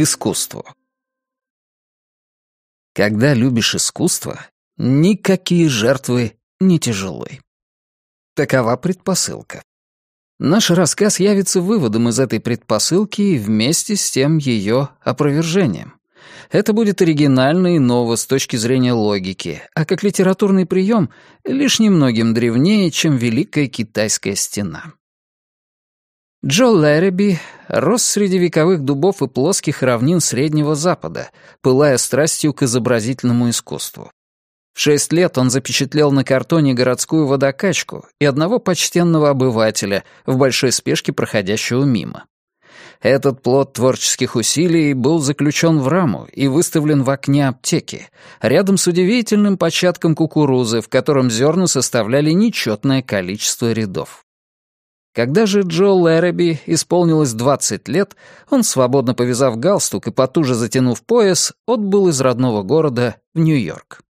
к искусству. Когда любишь искусство, никакие жертвы не тяжелы. Такова предпосылка. Наш рассказ явится выводом из этой предпосылки и вместе с тем ее опровержением. Это будет оригинально и ново с точки зрения логики, а как литературный прием лишь немногим древнее, чем Великая Китайская стена. Джо Лэреби рос среди вековых дубов и плоских равнин Среднего Запада, пылая страстью к изобразительному искусству. В шесть лет он запечатлел на картоне городскую водокачку и одного почтенного обывателя, в большой спешке проходящего мимо. Этот плод творческих усилий был заключен в раму и выставлен в окне аптеки, рядом с удивительным початком кукурузы, в котором зерна составляли нечетное количество рядов. Когда же Джо Лэреби исполнилось 20 лет, он, свободно повязав галстук и потуже затянув пояс, отбыл из родного города в Нью-Йорк.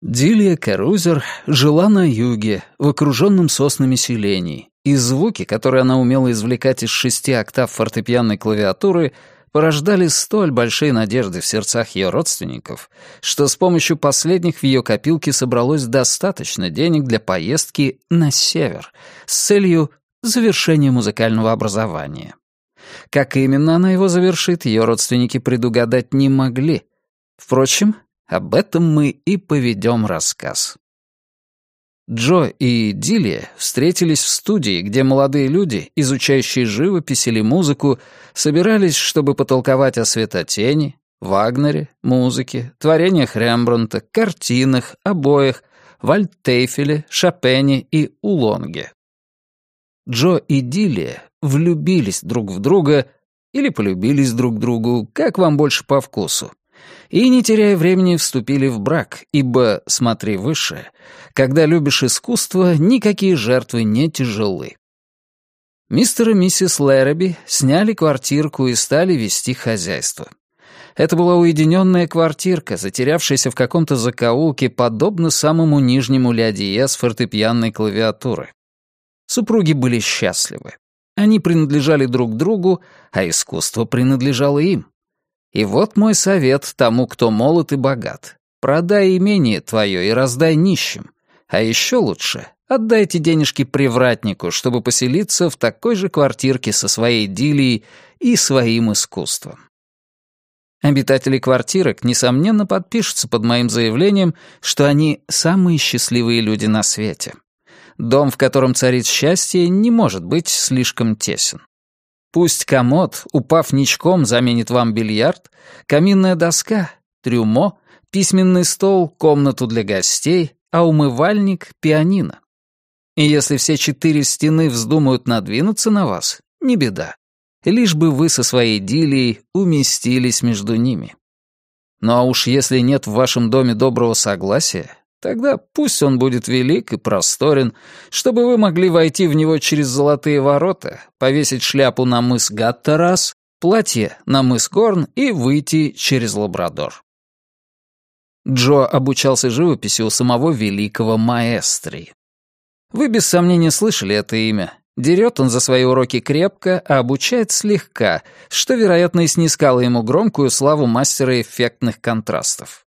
Дилия Карузер жила на юге, в окруженном соснами селении, и звуки, которые она умела извлекать из шести октав фортепианной клавиатуры, порождали столь большие надежды в сердцах ее родственников, что с помощью последних в ее копилке собралось достаточно денег для поездки на север с целью завершения музыкального образования. Как именно она его завершит, ее родственники предугадать не могли. Впрочем, об этом мы и поведем рассказ. Джо и Дилия встретились в студии, где молодые люди, изучающие живопись или музыку, собирались, чтобы потолковать о светотени, Вагнере, музыке, творениях Рембрандта, картинах, обоях, Вальтейфеле, Шопене и Улонге. Джо и Дилия влюбились друг в друга или полюбились друг другу, как вам больше по вкусу и, не теряя времени, вступили в брак, ибо, смотри выше, когда любишь искусство, никакие жертвы не тяжелы. Мистер и миссис Лэраби сняли квартирку и стали вести хозяйство. Это была уединенная квартирка, затерявшаяся в каком-то закоулке, подобно самому нижнему ля с фортепианной клавиатуры. Супруги были счастливы. Они принадлежали друг другу, а искусство принадлежало им. И вот мой совет тому, кто молод и богат. Продай имение твое и раздай нищим. А еще лучше отдайте денежки привратнику, чтобы поселиться в такой же квартирке со своей идиллией и своим искусством. Обитатели квартирок, несомненно, подпишутся под моим заявлением, что они самые счастливые люди на свете. Дом, в котором царит счастье, не может быть слишком тесен. Пусть комод, упав ничком, заменит вам бильярд, каминная доска, трюмо, письменный стол, комнату для гостей, а умывальник — пианино. И если все четыре стены вздумают надвинуться на вас, не беда. Лишь бы вы со своей дилией уместились между ними. Ну а уж если нет в вашем доме доброго согласия, Тогда пусть он будет велик и просторен, чтобы вы могли войти в него через золотые ворота, повесить шляпу на мыс Гаттерас, платье на мыс Горн и выйти через Лабрадор. Джо обучался живописи у самого великого маэстри. Вы без сомнения слышали это имя. Дерет он за свои уроки крепко, а обучает слегка, что, вероятно, и снискало ему громкую славу мастера эффектных контрастов.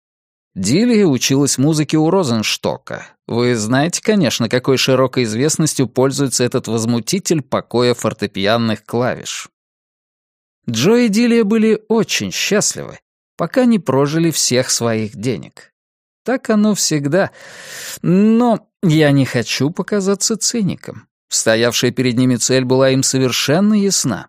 Дилия училась музыке у Розенштока. Вы знаете, конечно, какой широкой известностью пользуется этот возмутитель покоя фортепианных клавиш. Джо и Дилия были очень счастливы, пока не прожили всех своих денег. Так оно всегда. Но я не хочу показаться циником. Стоявшая перед ними цель была им совершенно ясна.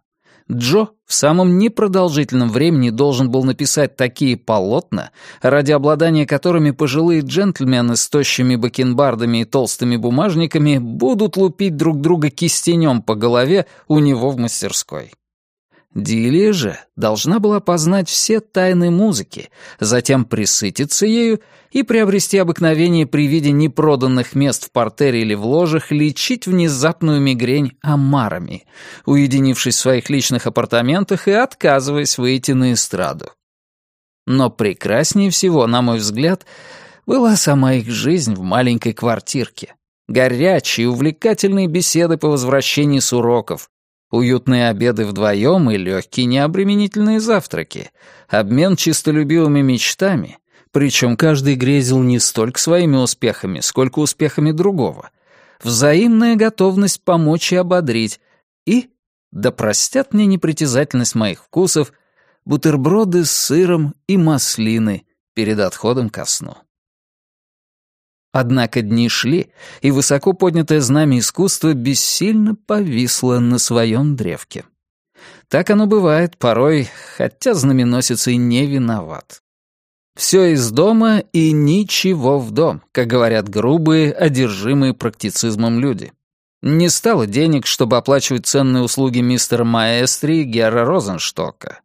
Джо в самом непродолжительном времени должен был написать такие полотна, ради обладания которыми пожилые джентльмены с тощими бакенбардами и толстыми бумажниками будут лупить друг друга кистенем по голове у него в мастерской. Дилия же должна была познать все тайны музыки, затем присытиться ею и приобрести обыкновение при виде непроданных мест в портере или в ложах лечить внезапную мигрень омарами, уединившись в своих личных апартаментах и отказываясь выйти на эстраду. Но прекраснее всего, на мой взгляд, была сама их жизнь в маленькой квартирке. Горячие, увлекательные беседы по возвращении с уроков, Уютные обеды вдвоем и легкие необременительные завтраки. Обмен чистолюбивыми мечтами. Причем каждый грезил не столько своими успехами, сколько успехами другого. Взаимная готовность помочь и ободрить. И, да простят мне непритязательность моих вкусов, бутерброды с сыром и маслины перед отходом ко сну. Однако дни шли, и высоко поднятое знамя искусства бессильно повисло на своем древке. Так оно бывает порой, хотя знаменосец и не виноват. Все из дома и ничего в дом, как говорят грубые, одержимые практицизмом люди. Не стало денег, чтобы оплачивать ценные услуги мистера Маэстри и Гера Розенштока.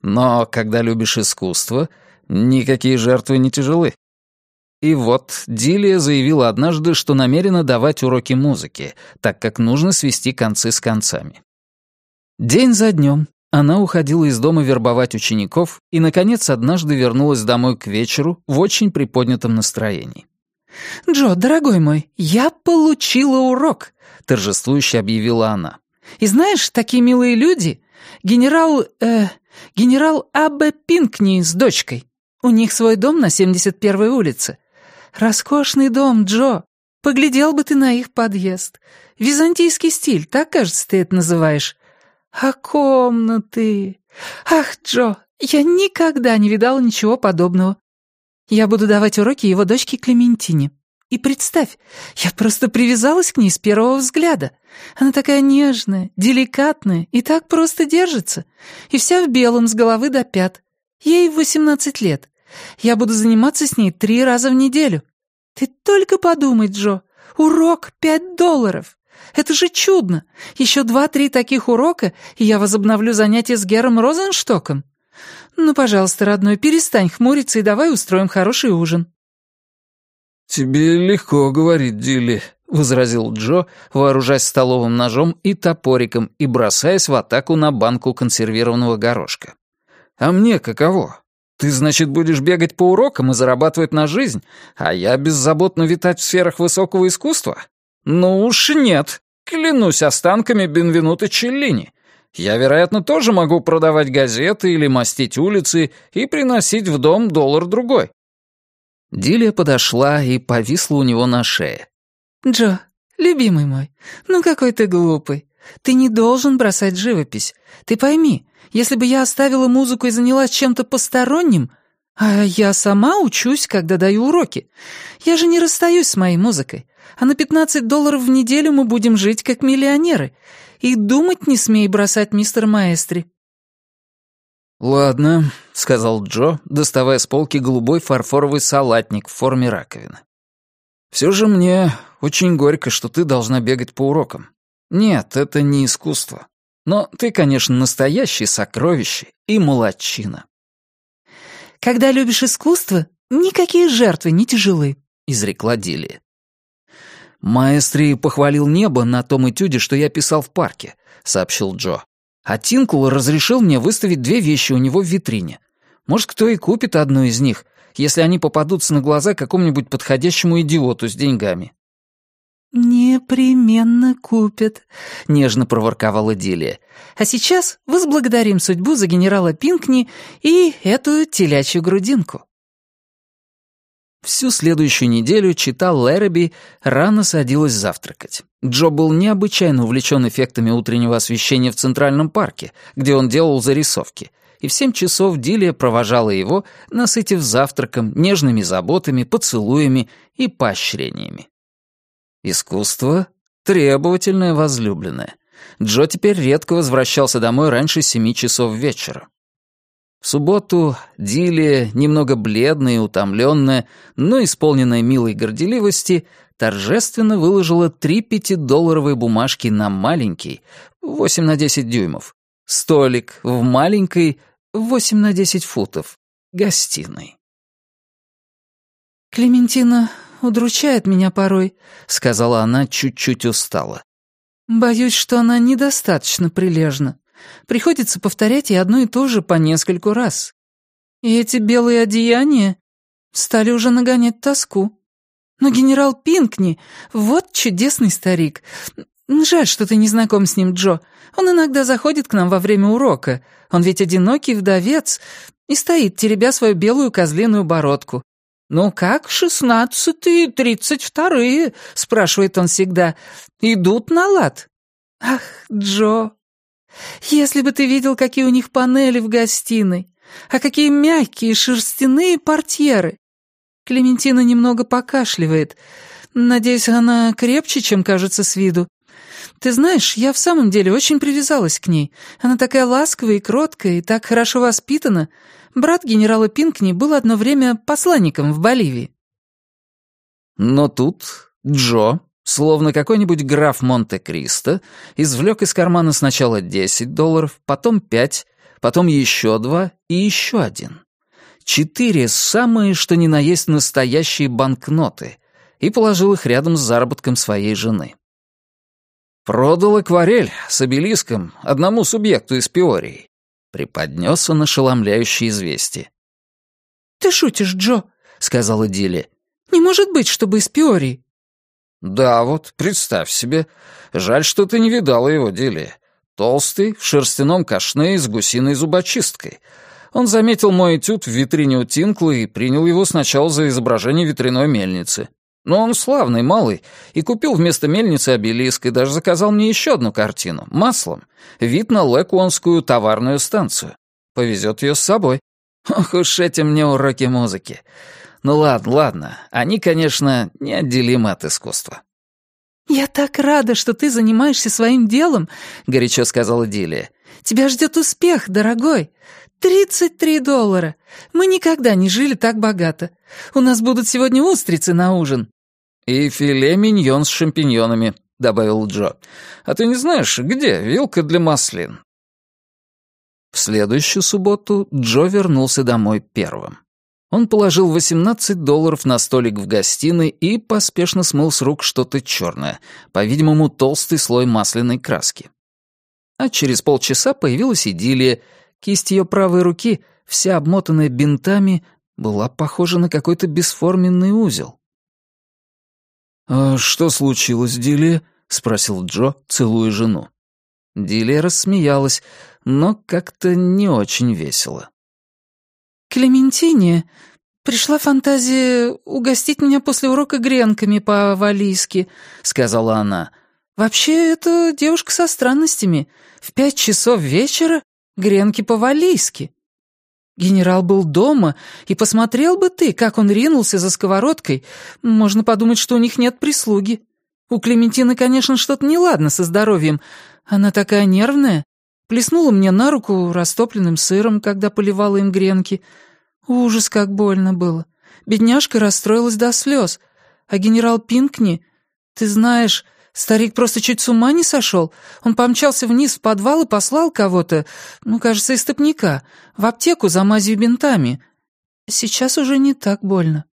Но когда любишь искусство, никакие жертвы не тяжелы. И вот Дилия заявила однажды, что намерена давать уроки музыки, так как нужно свести концы с концами. День за днем она уходила из дома вербовать учеников и, наконец, однажды вернулась домой к вечеру в очень приподнятом настроении. «Джо, дорогой мой, я получила урок», — торжествующе объявила она. «И знаешь, такие милые люди, генерал... э... генерал А.Б. Пинкни с дочкой. У них свой дом на 71-й улице. «Роскошный дом, Джо. Поглядел бы ты на их подъезд. Византийский стиль, так, кажется, ты это называешь. А комнаты? Ах, Джо, я никогда не видала ничего подобного. Я буду давать уроки его дочке Клементине. И представь, я просто привязалась к ней с первого взгляда. Она такая нежная, деликатная и так просто держится. И вся в белом с головы до пят. Ей восемнадцать лет. Я буду заниматься с ней три раза в неделю. Ты только подумай, Джо, урок пять долларов. Это же чудно. Еще два-три таких урока, и я возобновлю занятия с Гером Розенштоком. Ну, пожалуйста, родной, перестань хмуриться и давай устроим хороший ужин. «Тебе легко говорить, Дилли», — возразил Джо, вооружаясь столовым ножом и топориком и бросаясь в атаку на банку консервированного горошка. «А мне каково? Ты, значит, будешь бегать по урокам и зарабатывать на жизнь, а я беззаботно витать в сферах высокого искусства? Ну уж нет. Клянусь останками Бенвенута Челлини. Я, вероятно, тоже могу продавать газеты или мастить улицы и приносить в дом доллар-другой». Дилия подошла и повисла у него на шее. «Джо, любимый мой, ну какой ты глупый. Ты не должен бросать живопись. Ты пойми, если бы я оставила музыку и занялась чем-то посторонним, а я сама учусь, когда даю уроки. Я же не расстаюсь с моей музыкой. А на 15 долларов в неделю мы будем жить как миллионеры. И думать не смей бросать мистер Маэстри». «Ладно», — сказал Джо, доставая с полки голубой фарфоровый салатник в форме раковины. «Все же мне очень горько, что ты должна бегать по урокам. Нет, это не искусство. Но ты, конечно, настоящее сокровище и молодчина. «Когда любишь искусство, никакие жертвы не тяжелы», — изрекла Дилия. «Маэстри похвалил небо на том этюде, что я писал в парке», — сообщил Джо. «А Тинкул разрешил мне выставить две вещи у него в витрине. Может, кто и купит одну из них, если они попадутся на глаза какому-нибудь подходящему идиоту с деньгами. «Непременно купят», — нежно проворковала Дилия. «А сейчас возблагодарим судьбу за генерала Пинкни и эту телячью грудинку». Всю следующую неделю читал Лэрэби рано садилась завтракать. Джо был необычайно увлечен эффектами утреннего освещения в Центральном парке, где он делал зарисовки, и в семь часов Дилия провожала его, насытив завтраком, нежными заботами, поцелуями и поощрениями. Искусство — требовательное возлюбленное. Джо теперь редко возвращался домой раньше семи часов вечера. В субботу Дилия, немного бледная и утомленная, но исполненная милой горделивости, торжественно выложила три пятидолларовые бумажки на маленький, 8 на 10 дюймов, столик в маленькой, 8 на 10 футов, гостиной. «Клементина удручает меня порой», — сказала она чуть-чуть устало. «Боюсь, что она недостаточно прилежна. Приходится повторять и одно и то же по нескольку раз. И эти белые одеяния стали уже нагонять тоску. Но генерал Пинкни, вот чудесный старик. Жаль, что ты не знаком с ним, Джо. Он иногда заходит к нам во время урока. Он ведь одинокий вдовец и стоит, теребя свою белую козлиную бородку. «Ну как шестнадцатые, тридцать вторые?» — спрашивает он всегда. «Идут на лад?» «Ах, Джо, если бы ты видел, какие у них панели в гостиной, а какие мягкие шерстяные портьеры!» Клементина немного покашливает. Надеюсь, она крепче, чем кажется с виду. Ты знаешь, я в самом деле очень привязалась к ней. Она такая ласковая и кроткая, и так хорошо воспитана. Брат генерала Пинкни был одно время посланником в Боливии. Но тут Джо, словно какой-нибудь граф Монте-Кристо, извлек из кармана сначала 10 долларов, потом 5, потом еще два и еще один. Четыре самые, что ни на есть настоящие банкноты, и положил их рядом с заработком своей жены. Продал акварель с обелиском одному субъекту из Пиории. Преподнес он ошеломляющее известие. «Ты шутишь, Джо», — сказала Дилли. «Не может быть, чтобы из Пиории». «Да вот, представь себе. Жаль, что ты не видала его, Дилли. Толстый, в шерстяном кашне с гусиной зубочисткой. Он заметил мой этюд в витрине у Тинкла и принял его сначала за изображение ветряной мельницы. Но он славный, малый, и купил вместо мельницы обелиск и даже заказал мне еще одну картину, маслом, вид на Лекуонскую товарную станцию. Повезет ее с собой. Ох уж эти мне уроки музыки. Ну ладно, ладно, они, конечно, неотделимы от искусства. «Я так рада, что ты занимаешься своим делом», — горячо сказала Дилия. «Тебя ждет успех, дорогой. «Тридцать три доллара! Мы никогда не жили так богато. У нас будут сегодня устрицы на ужин. «И филе миньон с шампиньонами», — добавил Джо. «А ты не знаешь, где вилка для маслин?» В следующую субботу Джо вернулся домой первым. Он положил 18 долларов на столик в гостиной и поспешно смыл с рук что-то черное, по-видимому, толстый слой масляной краски. А через полчаса появилась идиллия. Кисть ее правой руки, вся обмотанная бинтами, была похожа на какой-то бесформенный узел. «А что случилось, Дилия?» — спросил Джо, целуя жену. Дилия рассмеялась, но как-то не очень весело. «Клементине пришла фантазия угостить меня после урока гренками по-валийски», — сказала она. «Вообще, это девушка со странностями. В пять часов вечера гренки по-валийски». Генерал был дома, и посмотрел бы ты, как он ринулся за сковородкой. Можно подумать, что у них нет прислуги. У Клементины, конечно, что-то неладно со здоровьем. Она такая нервная. Плеснула мне на руку растопленным сыром, когда поливала им гренки. Ужас, как больно было. Бедняжка расстроилась до слез. А генерал Пинкни, ты знаешь, Старик просто чуть с ума не сошел. Он помчался вниз в подвал и послал кого-то, ну, кажется, истопника, в аптеку за мазью бинтами. Сейчас уже не так больно.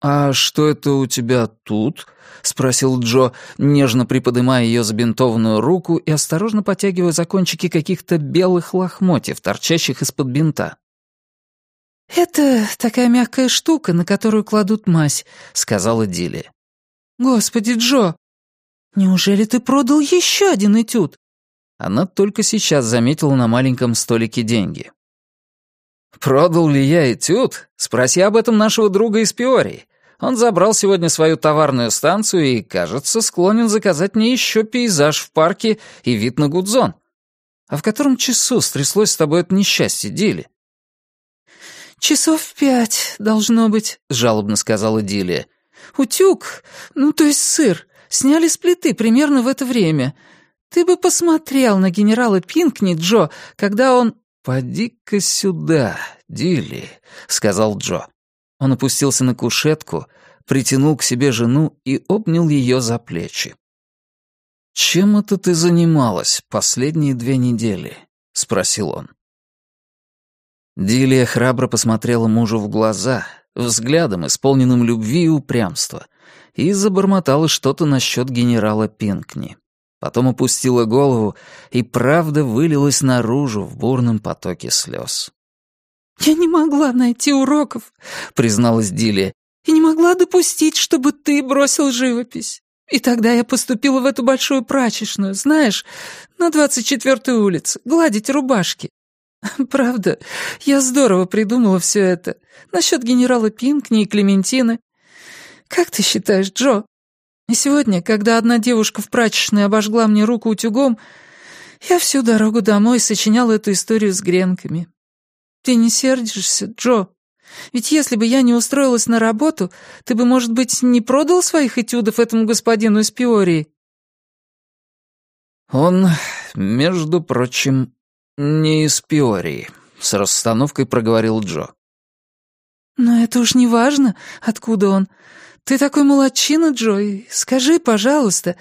«А что это у тебя тут?» — спросил Джо, нежно приподнимая ее забинтованную руку и осторожно потягивая за кончики каких-то белых лохмотьев, торчащих из-под бинта. «Это такая мягкая штука, на которую кладут мазь», — сказала Дилли. «Господи, Джо, «Неужели ты продал еще один этюд?» Она только сейчас заметила на маленьком столике деньги. «Продал ли я этюд? Спроси об этом нашего друга из Пиории. Он забрал сегодня свою товарную станцию и, кажется, склонен заказать мне еще пейзаж в парке и вид на Гудзон. А в котором часу стряслось с тобой это несчастье, Дили?» «Часов пять, должно быть», — жалобно сказала Дилия. «Утюг, ну, то есть сыр, Сняли с плиты примерно в это время. Ты бы посмотрел на генерала Пинкни, Джо, когда он...» «Поди-ка сюда, Дилли», — сказал Джо. Он опустился на кушетку, притянул к себе жену и обнял ее за плечи. «Чем это ты занималась последние две недели?» — спросил он. Дилия храбро посмотрела мужу в глаза, взглядом, исполненным любви и упрямства, и забормотала что-то насчет генерала Пинкни. Потом опустила голову, и правда вылилась наружу в бурном потоке слез. «Я не могла найти уроков», — призналась Дилия, «и не могла допустить, чтобы ты бросил живопись. И тогда я поступила в эту большую прачечную, знаешь, на 24-й улице, гладить рубашки. Правда, я здорово придумала все это. Насчет генерала Пинкни и Клементины. Как ты считаешь, Джо? И сегодня, когда одна девушка в прачечной обожгла мне руку утюгом, я всю дорогу домой сочинял эту историю с гренками. Ты не сердишься, Джо? Ведь если бы я не устроилась на работу, ты бы, может быть, не продал своих этюдов этому господину из Пиории?» «Он, между прочим, не из Пиории», — с расстановкой проговорил Джо. «Но это уж не важно, откуда он. Ты такой молодчина, Джо, скажи, пожалуйста...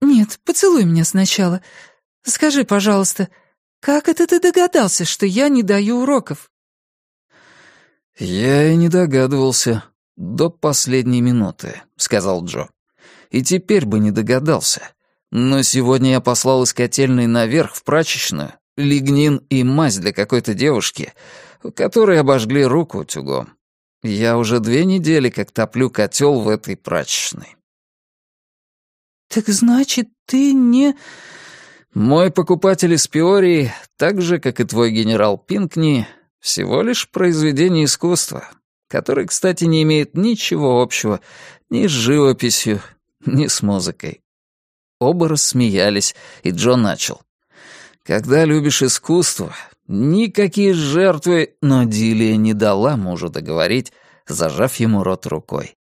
Нет, поцелуй меня сначала. Скажи, пожалуйста, как это ты догадался, что я не даю уроков?» «Я и не догадывался. До последней минуты», — сказал Джо. «И теперь бы не догадался. Но сегодня я послал из котельной наверх в прачечную лигнин и мазь для какой-то девушки, которой обожгли руку утюгом. Я уже две недели как топлю котел в этой прачечной». «Так значит, ты не...» «Мой покупатель из Пиории, так же, как и твой генерал Пинкни, всего лишь произведение искусства, которое, кстати, не имеет ничего общего ни с живописью, ни с музыкой. Оба рассмеялись, и Джо начал. «Когда любишь искусство, никакие жертвы...» Но Дилия не дала мужу договорить, зажав ему рот рукой.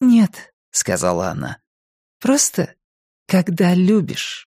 «Нет», — сказала она, — «просто когда любишь».